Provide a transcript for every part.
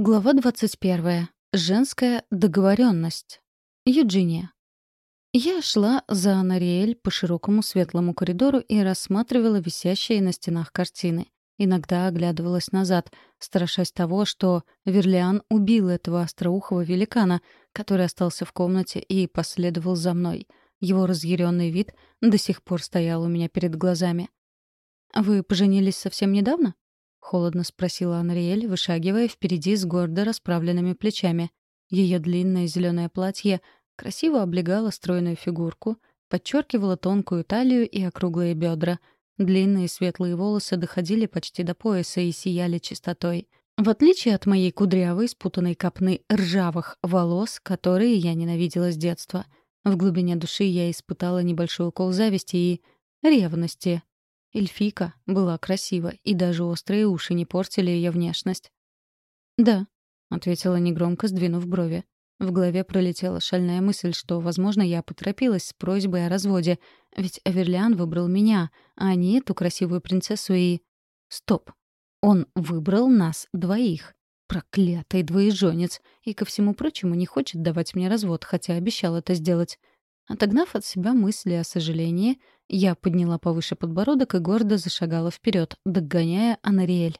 Глава 21. Женская договоренность. Юджиния. Я шла за Анариэль по широкому светлому коридору и рассматривала висящие на стенах картины. Иногда оглядывалась назад, страшась того, что Верлиан убил этого остроухого великана, который остался в комнате и последовал за мной. Его разъяренный вид до сих пор стоял у меня перед глазами. «Вы поженились совсем недавно?» Холодно спросила Анриэль, вышагивая впереди с гордо расправленными плечами. Ее длинное зеленое платье красиво облегало стройную фигурку, подчеркивало тонкую талию и округлые бедра. Длинные светлые волосы доходили почти до пояса и сияли чистотой. В отличие от моей кудрявой, спутанной копны ржавых волос, которые я ненавидела с детства. В глубине души я испытала небольшой укол зависти и ревности Эльфика была красива, и даже острые уши не портили ее внешность. «Да», — ответила негромко, сдвинув брови. В голове пролетела шальная мысль, что, возможно, я поторопилась с просьбой о разводе, ведь Аверлиан выбрал меня, а не эту красивую принцессу и... Стоп. Он выбрал нас двоих. Проклятый двоеженец. И, ко всему прочему, не хочет давать мне развод, хотя обещал это сделать. Отогнав от себя мысли о сожалении, я подняла повыше подбородок и гордо зашагала вперед, догоняя Анариэль.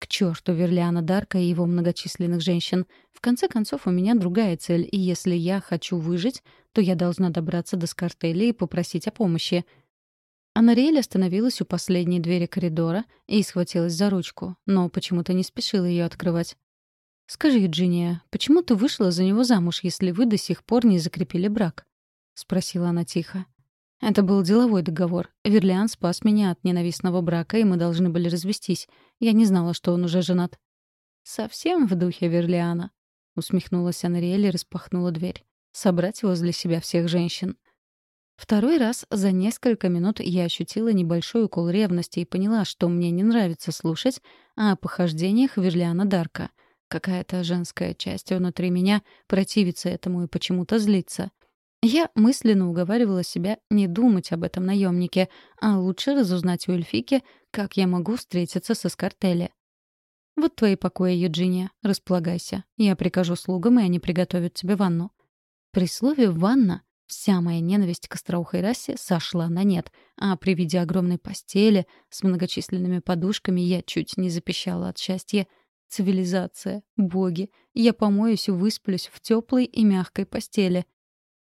К черту Верлиана Дарка и его многочисленных женщин. В конце концов, у меня другая цель, и если я хочу выжить, то я должна добраться до Скартели и попросить о помощи. Анариэль остановилась у последней двери коридора и схватилась за ручку, но почему-то не спешила ее открывать. «Скажи, Джиния, почему ты вышла за него замуж, если вы до сих пор не закрепили брак?» — спросила она тихо. Это был деловой договор. Верлиан спас меня от ненавистного брака, и мы должны были развестись. Я не знала, что он уже женат. «Совсем в духе Верлиана», — усмехнулась Анриэль и распахнула дверь. «Собрать возле себя всех женщин». Второй раз за несколько минут я ощутила небольшой укол ревности и поняла, что мне не нравится слушать о похождениях Верлиана Дарка. Какая-то женская часть внутри меня противится этому и почему-то злится. Я мысленно уговаривала себя не думать об этом наемнике, а лучше разузнать у Эльфики, как я могу встретиться со Скартелли. «Вот твои покои, Юджиния. Располагайся. Я прикажу слугам, и они приготовят тебе ванну». При слове «ванна» вся моя ненависть к остроухой расе сошла на нет, а при виде огромной постели с многочисленными подушками я чуть не запищала от счастья. Цивилизация, боги, я помоюсь и высплюсь в теплой и мягкой постели.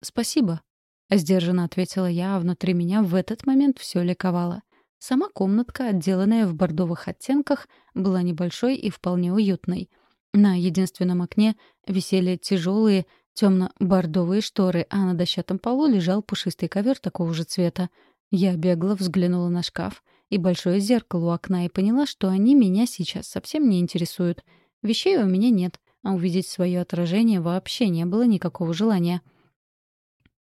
«Спасибо», — сдержанно ответила я, а внутри меня в этот момент все ликовало. Сама комнатка, отделанная в бордовых оттенках, была небольшой и вполне уютной. На единственном окне висели тяжелые темно-бордовые шторы, а на дощатом полу лежал пушистый ковер такого же цвета. Я бегло взглянула на шкаф и большое зеркало у окна и поняла, что они меня сейчас совсем не интересуют. Вещей у меня нет, а увидеть свое отражение вообще не было никакого желания. —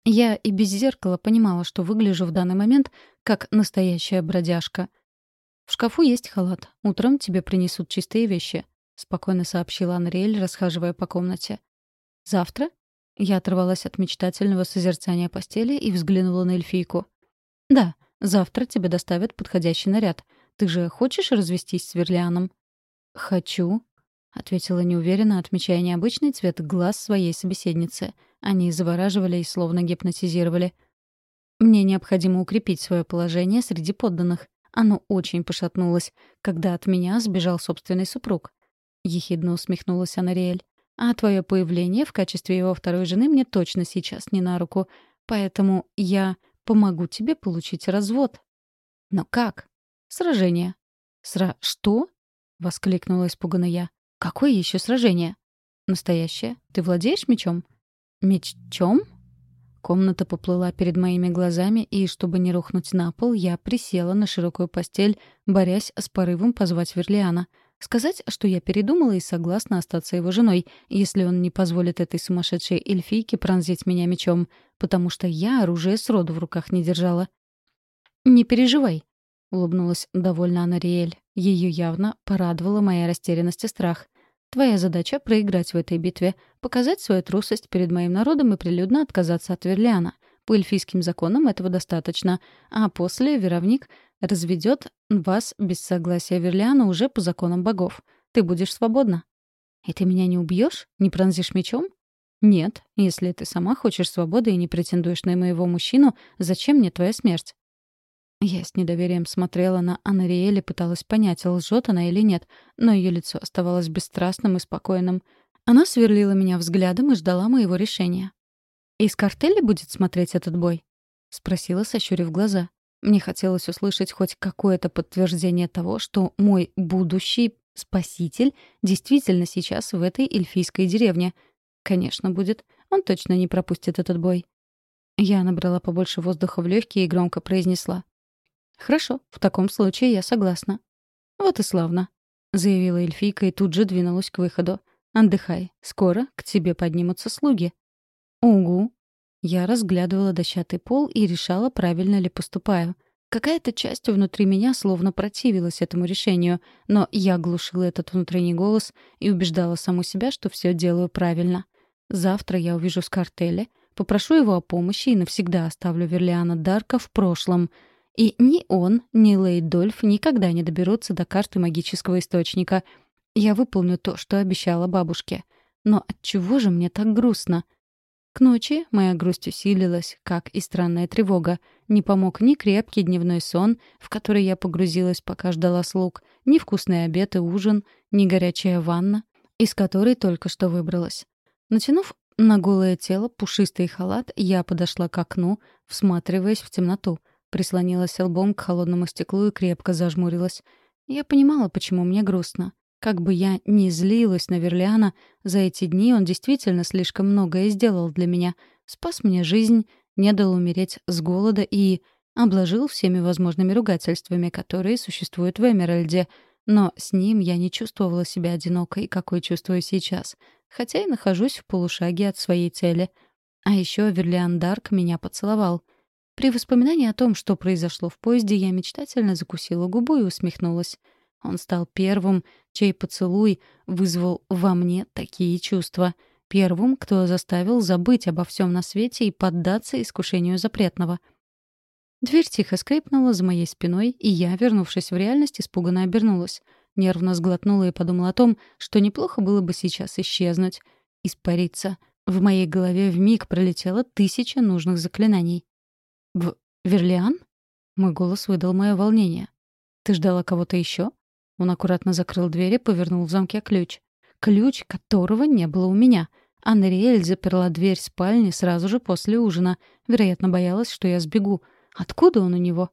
я и без зеркала понимала, что выгляжу в данный момент как настоящая бродяжка. «В шкафу есть халат. Утром тебе принесут чистые вещи», — спокойно сообщила Анриэль, расхаживая по комнате. «Завтра?» Я оторвалась от мечтательного созерцания постели и взглянула на эльфийку. «Да, завтра тебе доставят подходящий наряд. Ты же хочешь развестись с Верлианом?» «Хочу», — ответила неуверенно, отмечая необычный цвет глаз своей собеседницы. Они завораживали и словно гипнотизировали. «Мне необходимо укрепить свое положение среди подданных. Оно очень пошатнулось, когда от меня сбежал собственный супруг». Ехидно усмехнулась Анариэль. «А твое появление в качестве его второй жены мне точно сейчас не на руку. Поэтому я помогу тебе получить развод». «Но как?» «Сражение». «Сра... что?» — воскликнула испуганно я. «Какое еще сражение?» «Настоящее. Ты владеешь мечом?» «Мечом?» Комната поплыла перед моими глазами, и, чтобы не рухнуть на пол, я присела на широкую постель, борясь с порывом позвать Верлиана. Сказать, что я передумала и согласна остаться его женой, если он не позволит этой сумасшедшей эльфийке пронзить меня мечом, потому что я оружие сроду в руках не держала. «Не переживай», — улыбнулась довольно Анариэль. Ее явно порадовала моя растерянность и страх. Твоя задача — проиграть в этой битве, показать свою трусость перед моим народом и прилюдно отказаться от Верлиана. По эльфийским законам этого достаточно, а после веровник разведет вас без согласия Верлиана уже по законам богов. Ты будешь свободна. «И ты меня не убьешь? Не пронзишь мечом?» «Нет, если ты сама хочешь свободы и не претендуешь на моего мужчину, зачем мне твоя смерть?» Я с недоверием смотрела на Анариэль и пыталась понять, лжет она или нет, но ее лицо оставалось бесстрастным и спокойным. Она сверлила меня взглядом и ждала моего решения. «Из картеля будет смотреть этот бой?» — спросила, сощурив глаза. Мне хотелось услышать хоть какое-то подтверждение того, что мой будущий спаситель действительно сейчас в этой эльфийской деревне. Конечно, будет. Он точно не пропустит этот бой. Я набрала побольше воздуха в легкие и громко произнесла. «Хорошо, в таком случае я согласна». «Вот и славно», — заявила эльфийка и тут же двинулась к выходу. «Отдыхай. Скоро к тебе поднимутся слуги». «Угу». Я разглядывала дощатый пол и решала, правильно ли поступаю. Какая-то часть внутри меня словно противилась этому решению, но я глушила этот внутренний голос и убеждала саму себя, что все делаю правильно. Завтра я увижу Скартеля, попрошу его о помощи и навсегда оставлю Верлиана Дарка в прошлом — и ни он, ни Лейдольф никогда не доберутся до карты магического источника. Я выполню то, что обещала бабушке. Но от чего же мне так грустно? К ночи моя грусть усилилась, как и странная тревога. Не помог ни крепкий дневной сон, в который я погрузилась, пока ждала слуг, ни вкусный обед и ужин, ни горячая ванна, из которой только что выбралась. Натянув на голое тело пушистый халат, я подошла к окну, всматриваясь в темноту — Прислонилась лбом к холодному стеклу и крепко зажмурилась. Я понимала, почему мне грустно. Как бы я ни злилась на Верлиана, за эти дни он действительно слишком многое сделал для меня. Спас мне жизнь, не дал умереть с голода и обложил всеми возможными ругательствами, которые существуют в Эмеральде. Но с ним я не чувствовала себя одинокой, какой чувствую сейчас, хотя и нахожусь в полушаге от своей цели. А еще Верлиан Дарк меня поцеловал. При воспоминании о том, что произошло в поезде, я мечтательно закусила губу и усмехнулась. Он стал первым, чей поцелуй вызвал во мне такие чувства. Первым, кто заставил забыть обо всем на свете и поддаться искушению запретного. Дверь тихо скрипнула за моей спиной, и я, вернувшись в реальность, испуганно обернулась. Нервно сглотнула и подумала о том, что неплохо было бы сейчас исчезнуть, испариться. В моей голове вмиг пролетело тысяча нужных заклинаний. «В... Верлиан?» Мой голос выдал мое волнение. «Ты ждала кого-то еще?» Он аккуратно закрыл дверь и повернул в замке ключ. Ключ, которого не было у меня. Анриэль заперла дверь спальни сразу же после ужина. Вероятно, боялась, что я сбегу. Откуда он у него?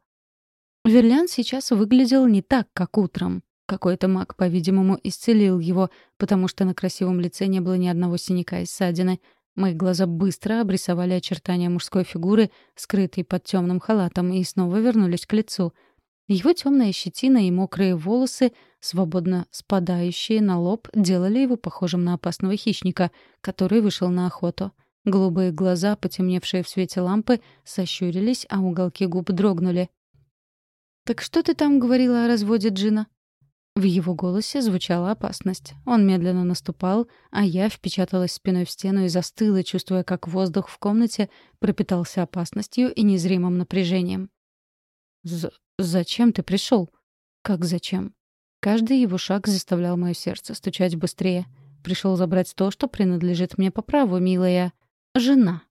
Верлиан сейчас выглядел не так, как утром. Какой-то маг, по-видимому, исцелил его, потому что на красивом лице не было ни одного синяка и ссадины. Мои глаза быстро обрисовали очертания мужской фигуры, скрытой под темным халатом, и снова вернулись к лицу. Его темная щетина и мокрые волосы, свободно спадающие на лоб, делали его похожим на опасного хищника, который вышел на охоту. Голубые глаза, потемневшие в свете лампы, сощурились, а уголки губ дрогнули. «Так что ты там говорила о разводе Джина?» В его голосе звучала опасность. Он медленно наступал, а я впечаталась спиной в стену и застыла, чувствуя, как воздух в комнате пропитался опасностью и незримым напряжением. З «Зачем ты пришел?» «Как зачем?» Каждый его шаг заставлял мое сердце стучать быстрее. Пришел забрать то, что принадлежит мне по праву, милая жена.